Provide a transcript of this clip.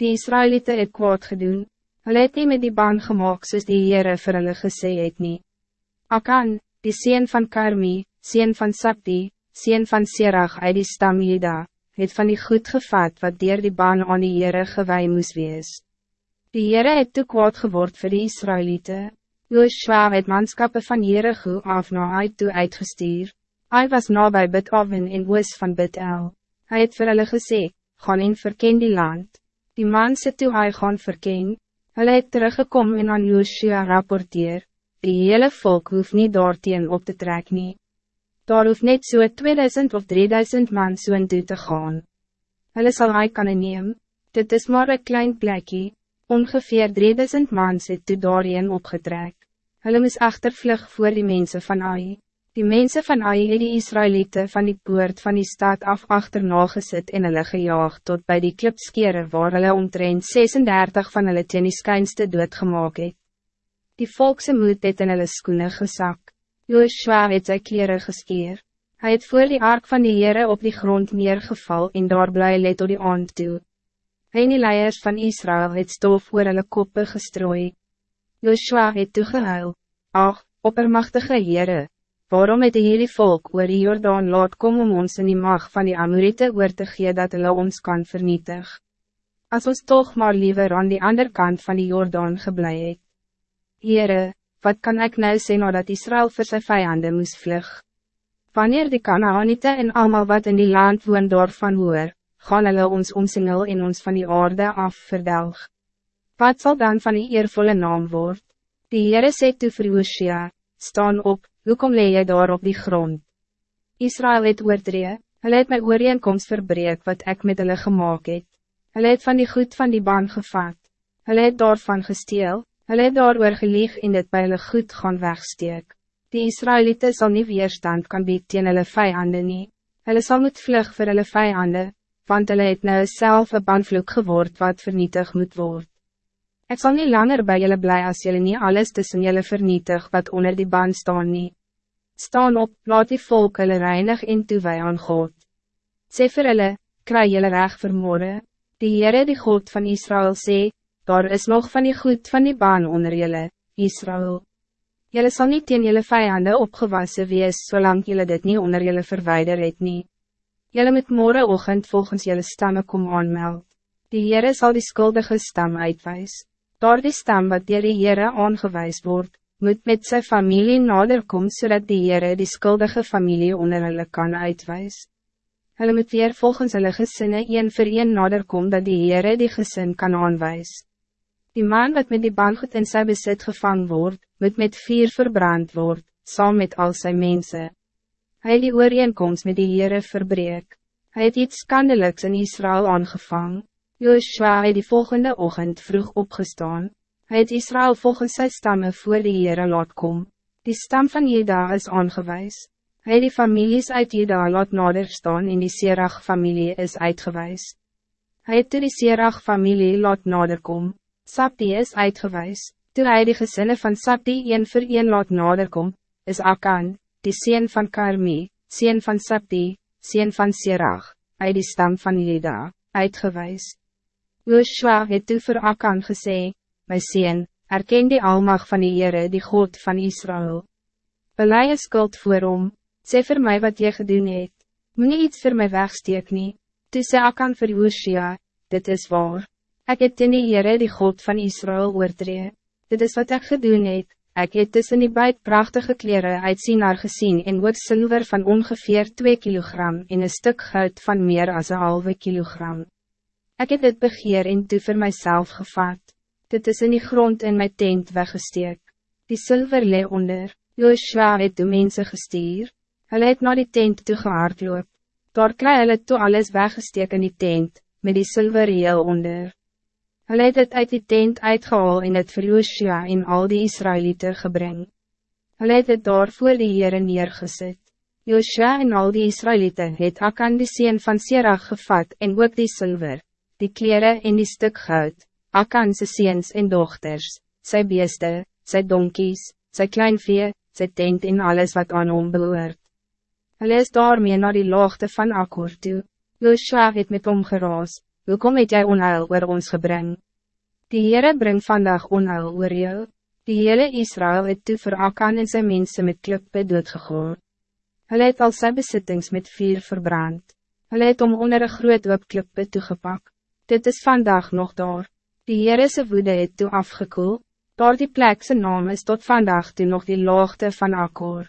Die Israëlieten het kwaad gedoen. Hulle het nie met die baan gemaakt soos die Heere vir hulle gesê het nie. Akan, die sien van Karmi, sien van Sapti, sien van Serach uit die stam Jeda, het van die goed gevat wat dier die baan aan die Heere gewij moes wees. Die Heere het te kwaad geword vir die Israëlieten. Joshua het manskappe van Jericho af na uit toe uitgestuur. Hij was nabij Bid Oven in oos van Bid El. Hij het vir hulle gesê, gaan en verken die land. Die man sê toe hy gaan verken, hulle het teruggekom en aan Joshua rapporteer, die hele volk hoef niet daarteen op te trek nie. Daar hoef net so 2000 of 3000 man so in toe te gaan. Hulle sal hy kan neem, dit is maar een klein plekje, ongeveer 3000 man het toe daarheen opgetrek. Hulle moes achtervlug voor die mensen van Ai. Die mensen van Ai het die Israëlieten van die poort van die stad af achterna gesit en hulle gejaag tot bij die klipskere waar hulle omtrent 36 van hulle teen die skynste doodgemaak het. Die volkse moed het in hulle skoene gesak. Joshua het sy kleren geskeer. Hij het voor die ark van die Heere op die grond neergeval en daar bly let tot die aand toe. Hy en die leiers van Israël het stof oor hulle koppe gestrooi. Joshua het toegehuil. Ach, oppermachtige Heere, Waarom het die hele volk oor die Jordaan laat kom om ons in die mag van die Amorite oor te gee dat hulle ons kan vernietig? Als ons toch maar liever aan die andere kant van die Jordaan geblei het. Heere, wat kan ik nou sê nadat Israël vir sy vijanden moes vlug? Wanneer die Kanaanite en allemaal wat in die land woon daarvan hoor, gaan hulle ons omsingel en ons van die aarde af verdelg. Wat zal dan van die eervolle naam word? Die Heere sê toe vir Oosja, staan op, hoekom lee jy daar op die grond? Israël het oortree, hulle het my ooreenkomst verbreek wat ik met hulle gemaakt het. Hulle het van die goed van die baan gevat. Hulle het daarvan gesteel, hulle het daar oorgelieg en dit by hulle goed gaan wegsteek. Die Israëlieten zal niet weerstand kan bied teen hulle vijanden nie. Hulle sal moet vlug vir hulle vijanden, want hulle het nou self een banvloek geword wat vernietig moet worden. Ik zal niet langer bij jullie blij als jullie niet alles tussen jullie vernietig wat onder die band staan niet. Staan op, laat die volk hulle reinig en toewee aan God. Sê vir hulle, kry jullie recht vermoorden. Die Heere die God van Israël sê, daar is nog van die goed van die baan onder jullie, Israël. Jullie zal niet in jullie vijanden opgewassen wees, zolang jullie dit niet onder jullie verwijder het nie. Jullie met morgenochtend volgens jullie stammen kom aanmeld. Die Heere zal die schuldige stam uitwijzen. Daar die stam wat dier die Heere aangewijs word, moet met zijn familie nader kom, zodat die Heere die skuldige familie onder hulle kan uitwijs. Hulle moet weer volgens hulle gesinne een vir een nader kom, dat die Heere die gezin kan aanwijs. Die man wat met die baangoed in sy besit gevang wordt, moet met vier verbrand word, saam met al zijn mensen. Hij die ooreenkomst met die Heere verbreek. Hij het iets skandeliks in Israël aangevangen. Joshua het die volgende ochtend vroeg opgestaan. Hij het Israël volgens zijn stammen voor de Heere laat kom. Die stam van Jeda is aangewijs. Hij het die families uit Jeda laat nader staan en die Serach familie is uitgewijs. Hij het die Serach familie laat nader kom. Sapti is uitgewijs. Toen hij die gezinnen van Sapti een voor een laat nader kom, is Akan, die sien van Karmi, sien van Sapti, sien van Serach, uit die stam van Jeda, uitgewijs. Joshua het toe vir Akan gesê, My sien, erken die almag van die Heere die God van Israël. Belei je skuld voor om, sê vir my wat jy gedoen het, moet nie iets vir my wegsteek nie, toe sê Akan vir Joshua, dit is waar, ek het in die Heere die God van Israël oortree, dit is wat ik gedoen het, ek het tussen die buit prachtige kleren uit naar gezien en ook zilver van ongeveer 2 kilogram en een stuk goud van meer als een halve kilogram. Ik heb dit begeer en toe voor mijzelf gevat. Dit is in die grond in mijn tent weggesteek. Die zilver lee onder. Joshua het de mensen gestuur. Hij het naar die tent toe gehaardloop. Daar kry hulle toe alles weggesteek in die tent, met die zilver heel onder. Hij het het uit die tent uitgehaal en het vir Joshua en al die Israëlieten gebring. Hij het het daar voor die Heere neergezet. Joshua en al die Israëlieten het Akan die sien van Serach gevat en ook die zilver die kleren in die stuk goud, Akanse seens en dochters, sy beeste, sy donkies, sy kleinvee, sy tent en alles wat aan hom behoort. Hulle is daarmee naar die laagte van Akkor toe, Joshua het met hom geraas, hoekom het jy onheil oor ons gebring? Die Heere bring vandaag onheil oor jou. Die hele Israël het toe vir Akan en sy mense met klippe doodgegoor. Hulle het al sy besittings met vuur verbrand. Hulle het om onder een groot hoop klippe toegepak. Dit is vandaag nog daar. Die Heerese woede het toe afgekoel. Daar die plek naam is tot vandaag toe nog die laagte van Akkoor.